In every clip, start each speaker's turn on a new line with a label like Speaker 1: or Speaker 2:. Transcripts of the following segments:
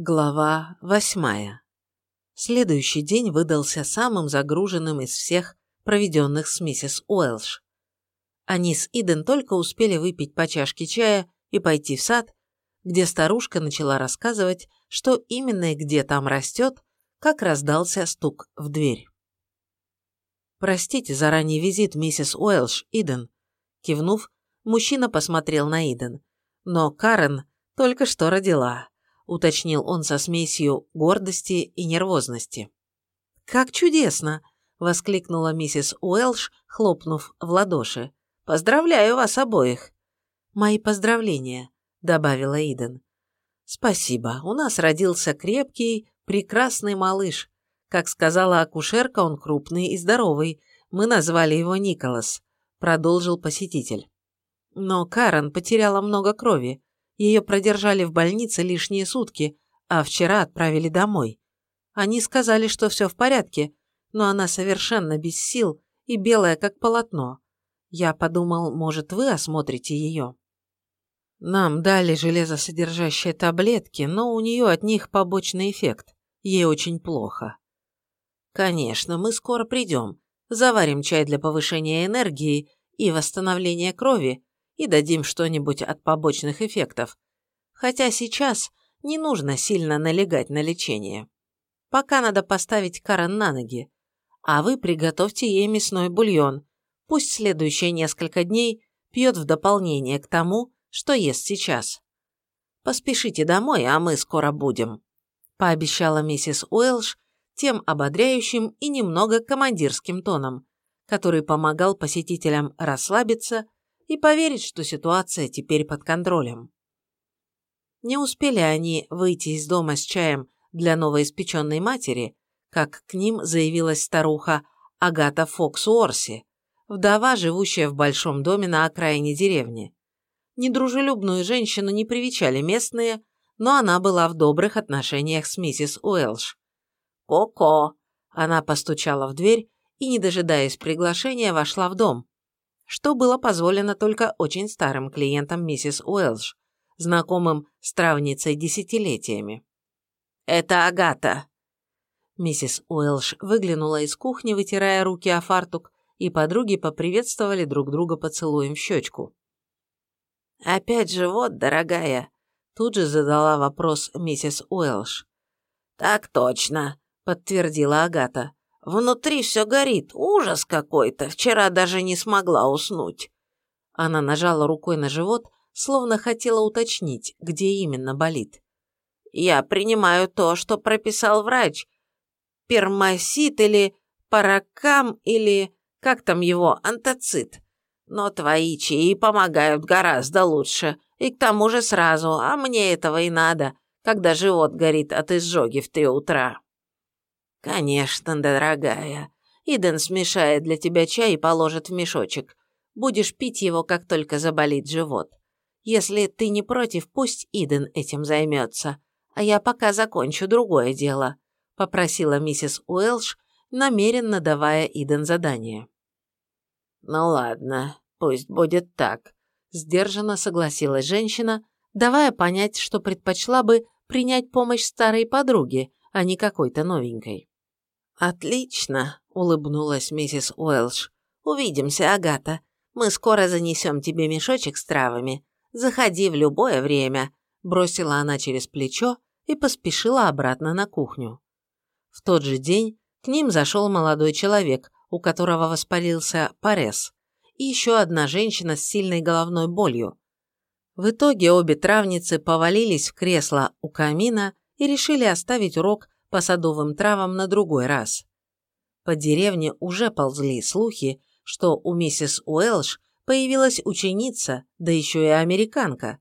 Speaker 1: Глава восьмая. Следующий день выдался самым загруженным из всех, проведенных с миссис Уэлш. Они с Иден только успели выпить по чашке чая и пойти в сад, где старушка начала рассказывать, что именно и где там растет, как раздался стук в дверь. «Простите за ранний визит, миссис Уэлш, Иден», кивнув, мужчина посмотрел на Иден. «Но Карен только что родила уточнил он со смесью гордости и нервозности. «Как чудесно!» – воскликнула миссис Уэлш, хлопнув в ладоши. «Поздравляю вас обоих!» «Мои поздравления», – добавила Иден. «Спасибо, у нас родился крепкий, прекрасный малыш. Как сказала акушерка, он крупный и здоровый. Мы назвали его Николас», – продолжил посетитель. Но Карен потеряла много крови. Ее продержали в больнице лишние сутки, а вчера отправили домой. Они сказали, что все в порядке, но она совершенно без сил и белая, как полотно. Я подумал, может, вы осмотрите ее. Нам дали железосодержащие таблетки, но у нее от них побочный эффект. Ей очень плохо. Конечно, мы скоро придем. Заварим чай для повышения энергии и восстановления крови, и дадим что-нибудь от побочных эффектов. Хотя сейчас не нужно сильно налегать на лечение. Пока надо поставить Карен на ноги. А вы приготовьте ей мясной бульон. Пусть следующие несколько дней пьет в дополнение к тому, что ест сейчас. Поспешите домой, а мы скоро будем», – пообещала миссис Уэлш тем ободряющим и немного командирским тоном, который помогал посетителям расслабиться и поверить, что ситуация теперь под контролем. Не успели они выйти из дома с чаем для новоиспеченной матери, как к ним заявилась старуха Агата Фокс Уорси, вдова, живущая в большом доме на окраине деревни. Недружелюбную женщину не привечали местные, но она была в добрых отношениях с миссис Уэлш. «Ко-ко!» Она постучала в дверь и, не дожидаясь приглашения, вошла в дом, что было позволено только очень старым клиентам миссис Уэлш, знакомым с травницей десятилетиями. «Это Агата!» Миссис Уэлш выглянула из кухни, вытирая руки о фартук, и подруги поприветствовали друг друга поцелуем в щечку. «Опять живот, дорогая?» Тут же задала вопрос миссис Уэлш. «Так точно», — подтвердила Агата. Внутри все горит, ужас какой-то, вчера даже не смогла уснуть. Она нажала рукой на живот, словно хотела уточнить, где именно болит. Я принимаю то, что прописал врач. Пермасит или паракам или как там его, антоцит. Но твои чаи помогают гораздо лучше, и к тому же сразу, а мне этого и надо, когда живот горит от изжоги в три утра. «Конечно, дорогая. Иден смешает для тебя чай и положит в мешочек. Будешь пить его, как только заболит живот. Если ты не против, пусть Иден этим займется. А я пока закончу другое дело», – попросила миссис Уэлш, намеренно давая Иден задание. «Ну ладно, пусть будет так», – сдержанно согласилась женщина, давая понять, что предпочла бы принять помощь старой подруги, а не какой-то новенькой. «Отлично», — улыбнулась миссис Уэлш. «Увидимся, Агата. Мы скоро занесем тебе мешочек с травами. Заходи в любое время», — бросила она через плечо и поспешила обратно на кухню. В тот же день к ним зашел молодой человек, у которого воспалился порез, и еще одна женщина с сильной головной болью. В итоге обе травницы повалились в кресло у камина и решили оставить урок по садовым травам на другой раз. По деревне уже ползли слухи, что у миссис Уэлш появилась ученица, да еще и американка.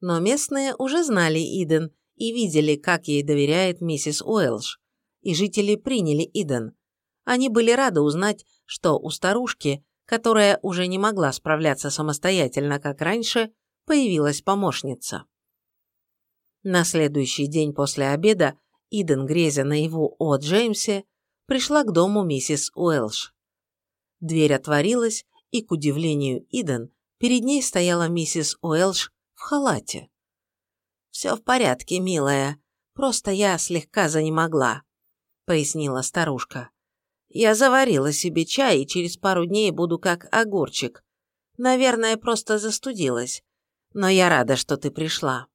Speaker 1: Но местные уже знали Иден и видели, как ей доверяет миссис Уэлш, и жители приняли Иден. Они были рады узнать, что у старушки, которая уже не могла справляться самостоятельно, как раньше, появилась помощница. На следующий день после обеда Иден, грезя наяву о Джеймсе, пришла к дому миссис Уэлш. Дверь отворилась, и, к удивлению Иден, перед ней стояла миссис Уэлш в халате. «Все в порядке, милая», Просто я слегка занемогла», — пояснила старушка. «Я заварила себе чай и через пару дней буду как огурчик. Наверное, просто застудилась. Но я рада, что ты пришла».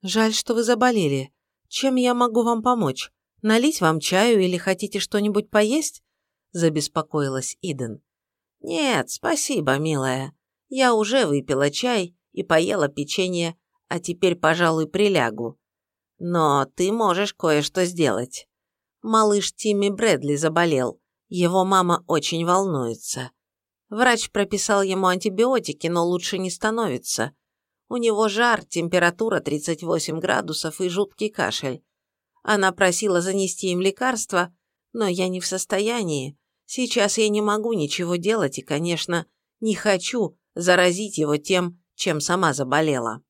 Speaker 1: «Жаль, что вы заболели. Чем я могу вам помочь? Налить вам чаю или хотите что-нибудь поесть?» – забеспокоилась Иден. «Нет, спасибо, милая. Я уже выпила чай и поела печенье, а теперь, пожалуй, прилягу. Но ты можешь кое-что сделать. Малыш Тимми Брэдли заболел. Его мама очень волнуется. Врач прописал ему антибиотики, но лучше не становится. У него жар, температура 38 градусов и жуткий кашель. Она просила занести им лекарства, но я не в состоянии. Сейчас я не могу ничего делать и, конечно, не хочу заразить его тем, чем сама заболела.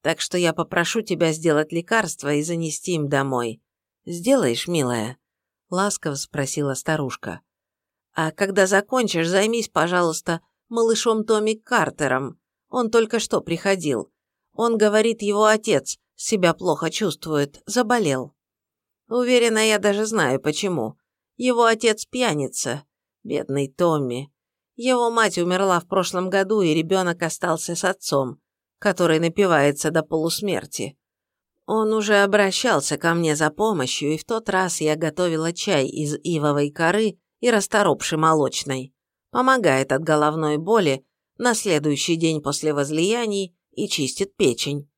Speaker 1: Так что я попрошу тебя сделать лекарство и занести им домой. Сделаешь, милая?» – ласково спросила старушка. «А когда закончишь, займись, пожалуйста, малышом Томми Картером. Он только что приходил. Он говорит, его отец себя плохо чувствует, заболел. Уверена, я даже знаю почему. Его отец пьяница. Бедный Томми. Его мать умерла в прошлом году, и ребенок остался с отцом, который напивается до полусмерти. Он уже обращался ко мне за помощью, и в тот раз я готовила чай из ивовой коры и расторопши молочной. Помогает от головной боли на следующий день после возлияний и чистит печень.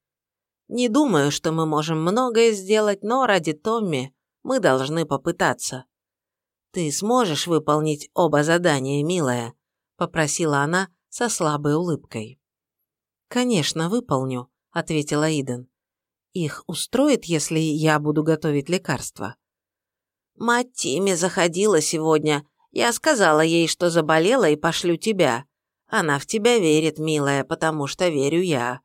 Speaker 1: Не думаю, что мы можем многое сделать, но ради Томми мы должны попытаться. Ты сможешь выполнить оба задания, милая, попросила она со слабой улыбкой. Конечно, выполню, ответила Иден. Их устроит, если я буду готовить лекарства? Мать Тимми заходила сегодня. Я сказала ей, что заболела и пошлю тебя. Она в тебя верит, милая, потому что верю я.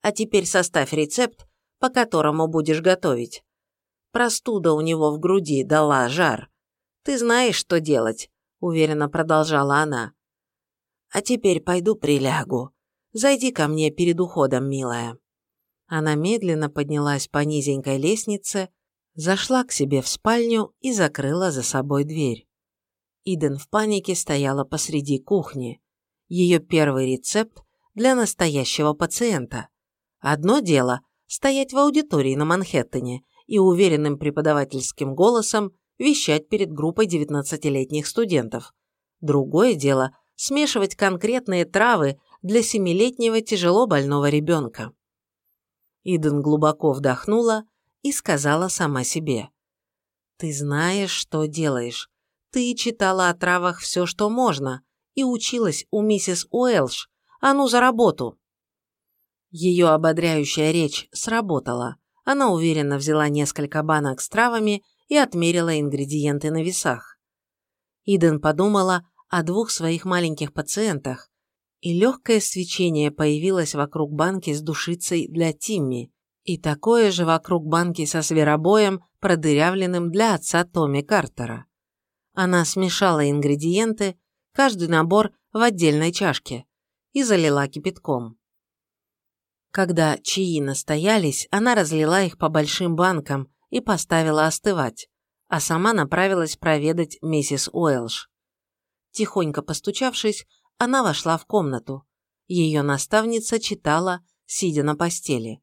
Speaker 1: А теперь составь рецепт, по которому будешь готовить. Простуда у него в груди дала жар. Ты знаешь, что делать, уверенно продолжала она. А теперь пойду прилягу. Зайди ко мне перед уходом, милая. Она медленно поднялась по низенькой лестнице, зашла к себе в спальню и закрыла за собой дверь. Иден в панике стояла посреди кухни. Ее первый рецепт для настоящего пациента. Одно дело – стоять в аудитории на Манхэттене и уверенным преподавательским голосом вещать перед группой 19-летних студентов. Другое дело – смешивать конкретные травы для семилетнего тяжело больного ребенка. Иден глубоко вдохнула и сказала сама себе. «Ты знаешь, что делаешь. Ты читала о травах все, что можно, и училась у миссис Уэлш. А ну за работу!» Ее ободряющая речь сработала. Она уверенно взяла несколько банок с травами и отмерила ингредиенты на весах. Иден подумала о двух своих маленьких пациентах, и легкое свечение появилось вокруг банки с душицей для Тимми, и такое же вокруг банки со зверобоем, продырявленным для отца Томми Картера. Она смешала ингредиенты, каждый набор в отдельной чашке, и залила кипятком. Когда чаи настоялись, она разлила их по большим банкам и поставила остывать, а сама направилась проведать миссис Уэлш. Тихонько постучавшись, она вошла в комнату. Ее наставница читала, сидя на постели.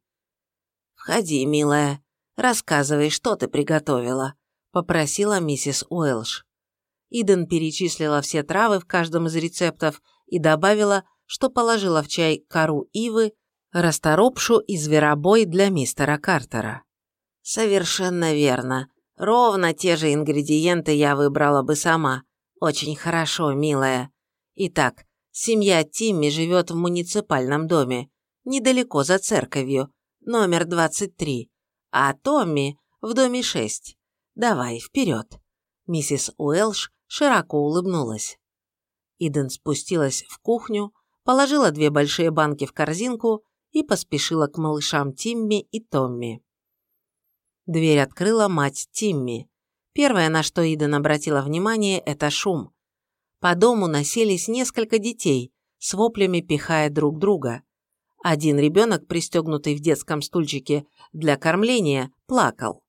Speaker 1: «Входи, милая, рассказывай, что ты приготовила», – попросила миссис Уэлш. Иден перечислила все травы в каждом из рецептов и добавила, что положила в чай кору ивы, расторопшу и зверобой для мистера Картера. «Совершенно верно. Ровно те же ингредиенты я выбрала бы сама. Очень хорошо, милая. Итак, семья Тимми живет в муниципальном доме, недалеко за церковью, номер 23, а Томми в доме 6. Давай, вперед!» Миссис Уэлш широко улыбнулась. Иден спустилась в кухню, положила две большие банки в корзинку и поспешила к малышам Тимми и Томми. Дверь открыла мать Тимми. Первое, на что Иден обратила внимание, это шум. По дому носились несколько детей, с воплями пихая друг друга. Один ребенок, пристегнутый в детском стульчике для кормления, плакал.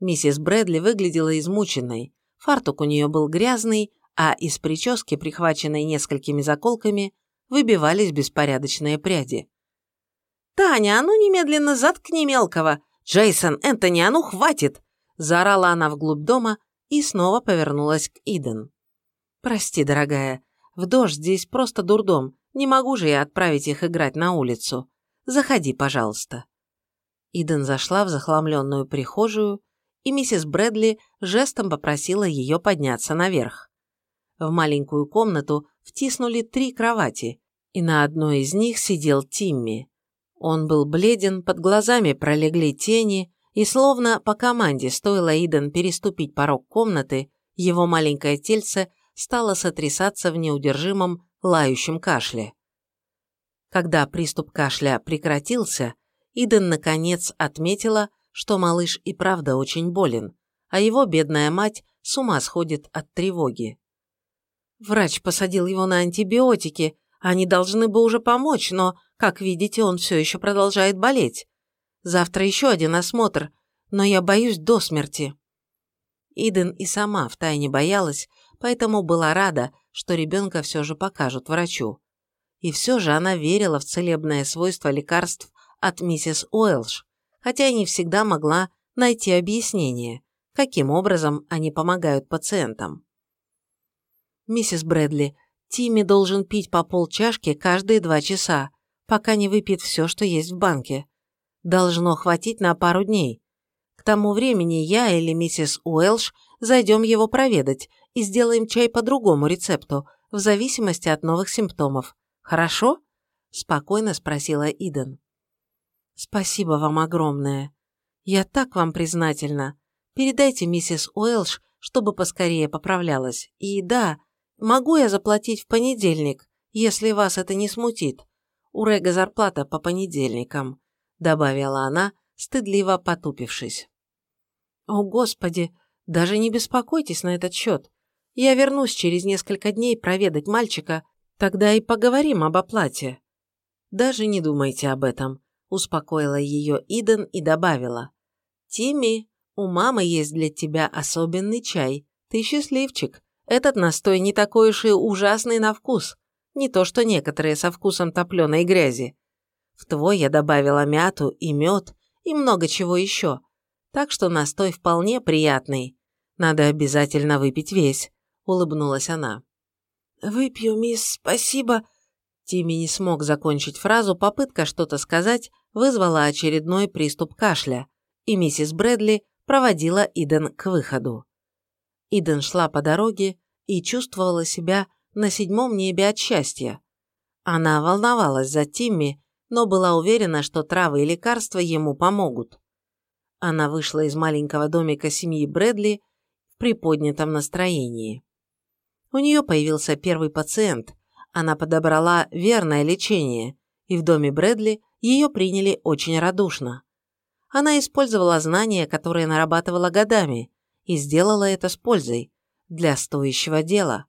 Speaker 1: Миссис Брэдли выглядела измученной, фартук у нее был грязный, а из прически, прихваченной несколькими заколками, выбивались беспорядочные пряди. «Таня, а ну немедленно заткни мелкого! Джейсон, Энтони, а ну хватит!» Заорала она вглубь дома и снова повернулась к Иден. «Прости, дорогая, в дождь здесь просто дурдом, не могу же я отправить их играть на улицу. Заходи, пожалуйста». Иден зашла в захламленную прихожую, и миссис Брэдли жестом попросила ее подняться наверх. В маленькую комнату втиснули три кровати, и на одной из них сидел Тимми. Он был бледен, под глазами пролегли тени, и словно по команде стоило Иден переступить порог комнаты, его маленькое тельце стало сотрясаться в неудержимом лающем кашле. Когда приступ кашля прекратился, Иден наконец отметила, что малыш и правда очень болен, а его бедная мать с ума сходит от тревоги. Врач посадил его на антибиотики, они должны бы уже помочь, но, как видите, он все еще продолжает болеть. Завтра еще один осмотр, но я боюсь до смерти. Иден и сама втайне боялась, поэтому была рада, что ребенка все же покажут врачу. И все же она верила в целебное свойство лекарств от миссис Уэлш, хотя и не всегда могла найти объяснение, каким образом они помогают пациентам. «Миссис Брэдли, Тимми должен пить по полчашки каждые два часа, пока не выпьет все, что есть в банке. Должно хватить на пару дней. К тому времени я или миссис Уэлш зайдем его проведать и сделаем чай по другому рецепту, в зависимости от новых симптомов. Хорошо?» – спокойно спросила Иден. «Спасибо вам огромное. Я так вам признательна. Передайте миссис Уэлш, чтобы поскорее поправлялась. И да, могу я заплатить в понедельник, если вас это не смутит. У Рега зарплата по понедельникам», – добавила она, стыдливо потупившись. «О, Господи, даже не беспокойтесь на этот счет. Я вернусь через несколько дней проведать мальчика, тогда и поговорим об оплате». «Даже не думайте об этом», – успокоила ее Иден и добавила. «Тимми, у мамы есть для тебя особенный чай. Ты счастливчик. Этот настой не такой уж и ужасный на вкус. Не то что некоторые со вкусом топленой грязи. В твой я добавила мяту и мед и много чего еще. Так что настой вполне приятный. Надо обязательно выпить весь улыбнулась она. «Выпью, мисс, спасибо». Тимми не смог закончить фразу, попытка что-то сказать вызвала очередной приступ кашля, и миссис Брэдли проводила Иден к выходу. Иден шла по дороге и чувствовала себя на седьмом небе от счастья. Она волновалась за Тимми, но была уверена, что травы и лекарства ему помогут. Она вышла из маленького домика семьи Брэдли в приподнятом настроении. У нее появился первый пациент, она подобрала верное лечение, и в доме Брэдли ее приняли очень радушно. Она использовала знания, которые нарабатывала годами, и сделала это с пользой, для стоящего дела.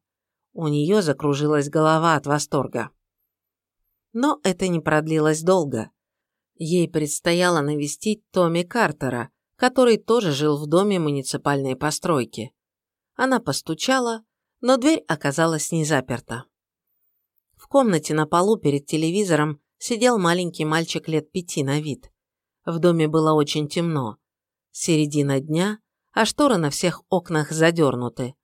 Speaker 1: У нее закружилась голова от восторга. Но это не продлилось долго. Ей предстояло навестить Томми Картера, который тоже жил в доме муниципальной постройки. Она постучала, но дверь оказалась не заперта. В комнате на полу перед телевизором сидел маленький мальчик лет пяти на вид. В доме было очень темно. Середина дня, а шторы на всех окнах задернуты.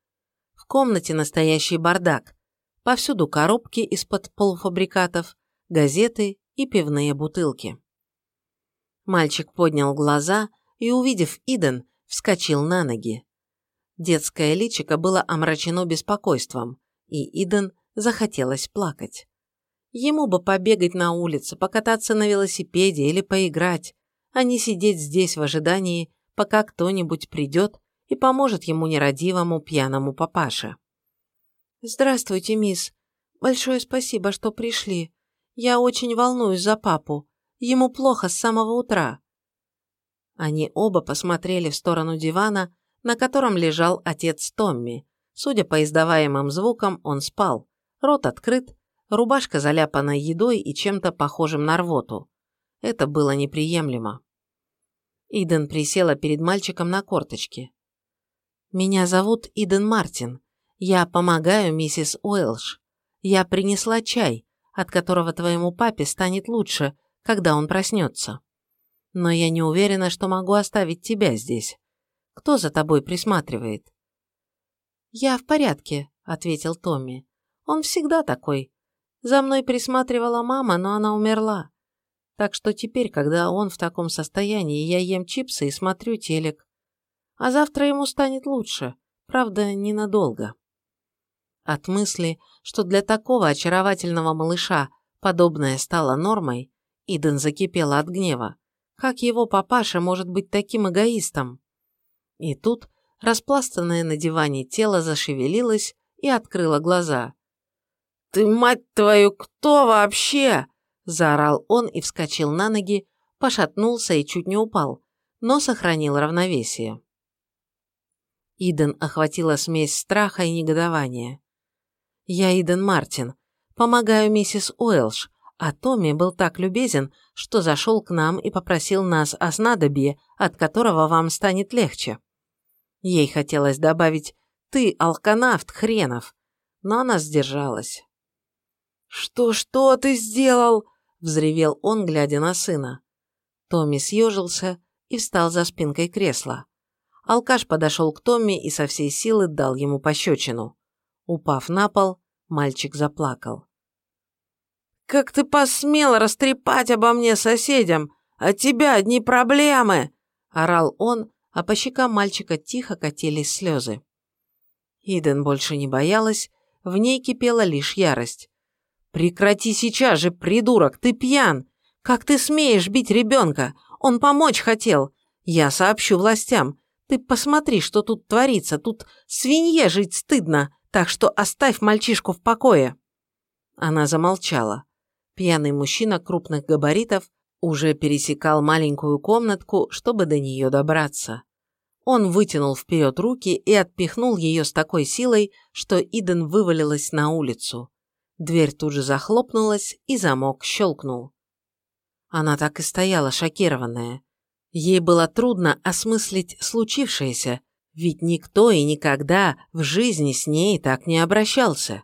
Speaker 1: В комнате настоящий бардак. Повсюду коробки из-под полуфабрикатов, газеты и пивные бутылки. Мальчик поднял глаза и, увидев Иден, вскочил на ноги. Детское личико было омрачено беспокойством, и Иден захотелось плакать. Ему бы побегать на улице, покататься на велосипеде или поиграть, а не сидеть здесь в ожидании, пока кто-нибудь придет и поможет ему нерадивому пьяному папаше. «Здравствуйте, мисс. Большое спасибо, что пришли. Я очень волнуюсь за папу. Ему плохо с самого утра». Они оба посмотрели в сторону дивана, на котором лежал отец Томми. Судя по издаваемым звукам, он спал. Рот открыт, Рубашка заляпана едой и чем-то похожим на рвоту. Это было неприемлемо. Иден присела перед мальчиком на корточки. «Меня зовут Иден Мартин. Я помогаю миссис Уэлш. Я принесла чай, от которого твоему папе станет лучше, когда он проснется. Но я не уверена, что могу оставить тебя здесь. Кто за тобой присматривает?» «Я в порядке», — ответил Томми. «Он всегда такой. За мной присматривала мама, но она умерла. Так что теперь, когда он в таком состоянии, я ем чипсы и смотрю телек. А завтра ему станет лучше, правда, ненадолго». От мысли, что для такого очаровательного малыша подобное стало нормой, Иден закипела от гнева. Как его папаша может быть таким эгоистом? И тут распластанное на диване тело зашевелилось и открыло глаза. «Ты, мать твою, кто вообще?» – заорал он и вскочил на ноги, пошатнулся и чуть не упал, но сохранил равновесие. Иден охватила смесь страха и негодования. «Я Иден Мартин. Помогаю миссис Уэлш, а Томми был так любезен, что зашел к нам и попросил нас о снадобье, от которого вам станет легче». Ей хотелось добавить «ты, алканавт, хренов», но она сдержалась. «Что-что ты сделал?» – взревел он, глядя на сына. Томми съежился и встал за спинкой кресла. Алкаш подошел к Томми и со всей силы дал ему пощечину. Упав на пол, мальчик заплакал. «Как ты посмел растрепать обо мне соседям? От тебя одни проблемы!» – орал он, а по щекам мальчика тихо катились слезы. Иден больше не боялась, в ней кипела лишь ярость. «Прекрати сейчас же, придурок, ты пьян! Как ты смеешь бить ребенка? Он помочь хотел! Я сообщу властям. Ты посмотри, что тут творится, тут свинье жить стыдно, так что оставь мальчишку в покое». Она замолчала. Пьяный мужчина крупных габаритов уже пересекал маленькую комнатку, чтобы до нее добраться. Он вытянул вперед руки и отпихнул ее с такой силой, что Иден вывалилась на улицу. Дверь тут же захлопнулась, и замок щелкнул. Она так и стояла, шокированная. Ей было трудно осмыслить случившееся, ведь никто и никогда в жизни с ней так не обращался.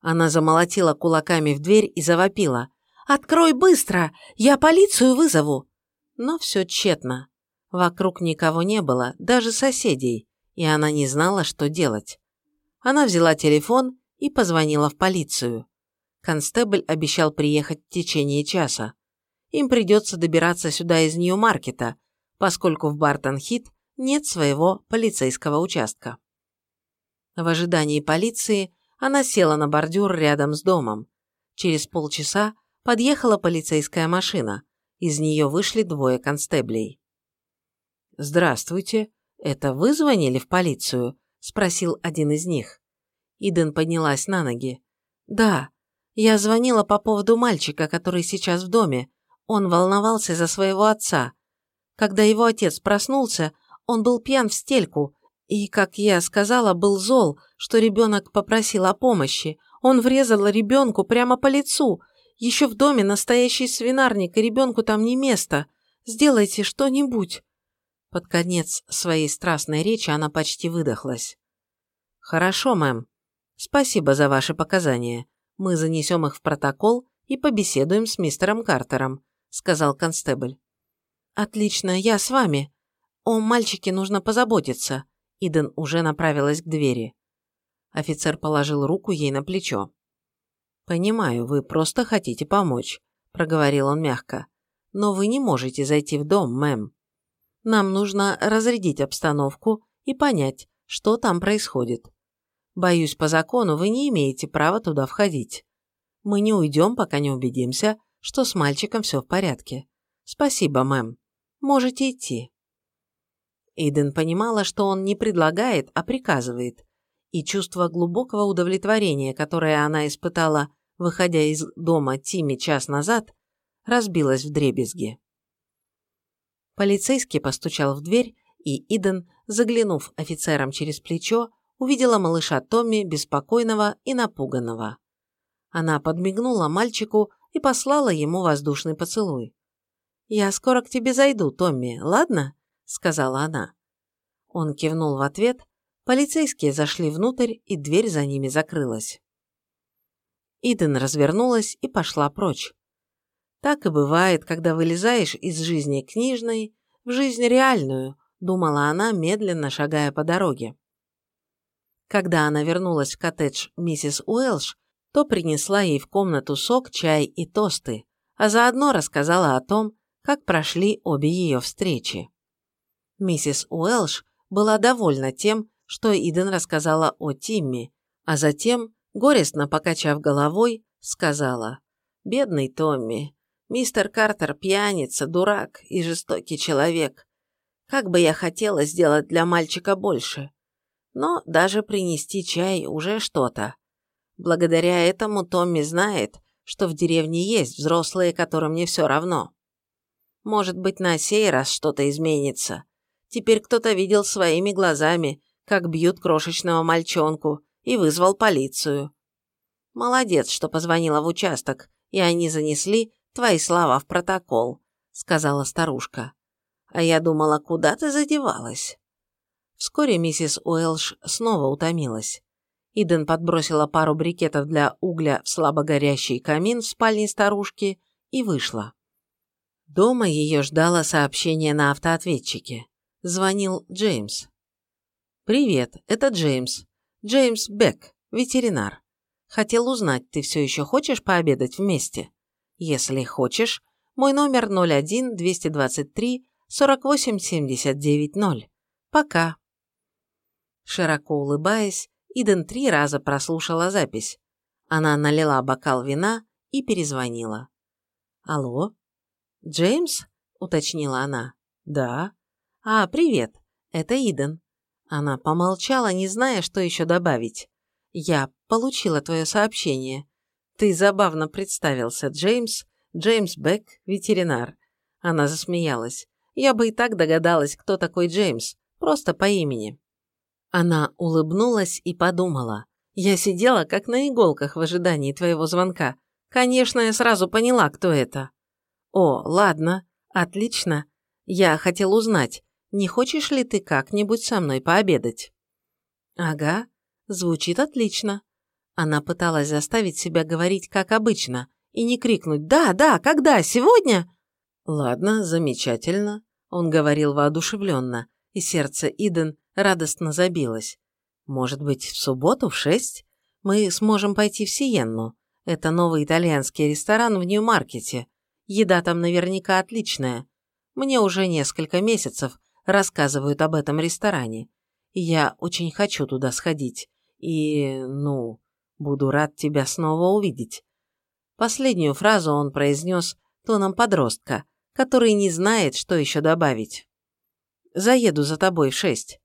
Speaker 1: Она замолотила кулаками в дверь и завопила. «Открой быстро! Я полицию вызову!» Но все тщетно. Вокруг никого не было, даже соседей, и она не знала, что делать. Она взяла телефон и позвонила в полицию. Констебль обещал приехать в течение часа. Им придется добираться сюда из Нью-Маркета, поскольку в Бартон-Хит нет своего полицейского участка. В ожидании полиции она села на бордюр рядом с домом. Через полчаса подъехала полицейская машина. Из нее вышли двое констеблей. «Здравствуйте. Это вы звонили в полицию?» – спросил один из них. Иден поднялась на ноги. «Да. Я звонила по поводу мальчика, который сейчас в доме. Он волновался за своего отца. Когда его отец проснулся, он был пьян в стельку и, как я сказала, был зол, что ребенок попросил о помощи. Он врезал ребенку прямо по лицу. Еще в доме настоящий свинарник, и ребенку там не место. Сделайте что-нибудь». Под конец своей страстной речи она почти выдохлась. «Хорошо, мэм. Спасибо за ваши показания. Мы занесем их в протокол и побеседуем с мистером Картером», сказал констебль. «Отлично, я с вами. О мальчике нужно позаботиться». Иден уже направилась к двери. Офицер положил руку ей на плечо. «Понимаю, вы просто хотите помочь», – проговорил он мягко. «Но вы не можете зайти в дом, мэм. Нам нужно разрядить обстановку и понять, что там происходит. Боюсь, по закону вы не имеете права туда входить. Мы не уйдем, пока не убедимся, что с мальчиком все в порядке. Спасибо, мэм. Можете идти». Иден понимала, что он не предлагает, а приказывает, и чувство глубокого удовлетворения, которое она испытала, выходя из дома Тими час назад, разбилось в дребезги. Полицейский постучал в дверь, и Иден, заглянув офицерам через плечо, увидела малыша Томми, беспокойного и напуганного. Она подмигнула мальчику и послала ему воздушный поцелуй. «Я скоро к тебе зайду, Томми, ладно?» – сказала она. Он кивнул в ответ, полицейские зашли внутрь, и дверь за ними закрылась. Иден развернулась и пошла прочь. Так и бывает, когда вылезаешь из жизни книжной в жизнь реальную, думала она, медленно шагая по дороге. Когда она вернулась в коттедж миссис Уэлш, то принесла ей в комнату сок, чай и тосты, а заодно рассказала о том, как прошли обе ее встречи. Миссис Уэлш была довольна тем, что Иден рассказала о Тимми, а затем, горестно покачав головой, сказала «Бедный Томми, мистер Картер пьяница, дурак и жестокий человек. Как бы я хотела сделать для мальчика больше. Но даже принести чай уже что-то. Благодаря этому Томми знает, что в деревне есть взрослые, которым не все равно. Может быть, на сей раз что-то изменится. Теперь кто-то видел своими глазами, как бьют крошечного мальчонку, и вызвал полицию. Молодец, что позвонила в участок, и они занесли твои слова в протокол, сказала старушка. А я думала, куда ты задевалась? Вскоре миссис Уэлш снова утомилась. Иден подбросила пару брикетов для угля в слабо горящий камин в спальне старушки и вышла. Дома ее ждало сообщение на автоответчике. Звонил Джеймс. «Привет, это Джеймс. Джеймс Бек, ветеринар. Хотел узнать, ты все еще хочешь пообедать вместе? Если хочешь, мой номер 01 223 48 79 0. Пока». Широко улыбаясь, Иден три раза прослушала запись. Она налила бокал вина и перезвонила. «Алло?» «Джеймс?» – уточнила она. «Да». «А, привет. Это Иден». Она помолчала, не зная, что еще добавить. «Я получила твое сообщение. Ты забавно представился, Джеймс. Джеймс Бек, ветеринар». Она засмеялась. «Я бы и так догадалась, кто такой Джеймс. Просто по имени». Она улыбнулась и подумала. «Я сидела как на иголках в ожидании твоего звонка. Конечно, я сразу поняла, кто это». «О, ладно, отлично. Я хотел узнать, не хочешь ли ты как-нибудь со мной пообедать?» «Ага, звучит отлично». Она пыталась заставить себя говорить как обычно и не крикнуть «Да, да, когда? Сегодня?» «Ладно, замечательно», – он говорил воодушевленно, и сердце Иден радостно забилось. «Может быть, в субботу в шесть? Мы сможем пойти в Сиенну. Это новый итальянский ресторан в Нью-Маркете. Еда там наверняка отличная. Мне уже несколько месяцев рассказывают об этом ресторане. Я очень хочу туда сходить. И, ну, буду рад тебя снова увидеть». Последнюю фразу он произнес тоном подростка, который не знает, что еще добавить. «Заеду за тобой в шесть».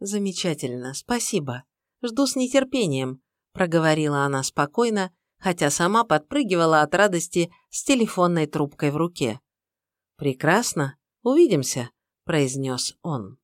Speaker 1: «Замечательно, спасибо. Жду с нетерпением», – проговорила она спокойно, хотя сама подпрыгивала от радости с телефонной трубкой в руке. «Прекрасно. Увидимся», – произнес он.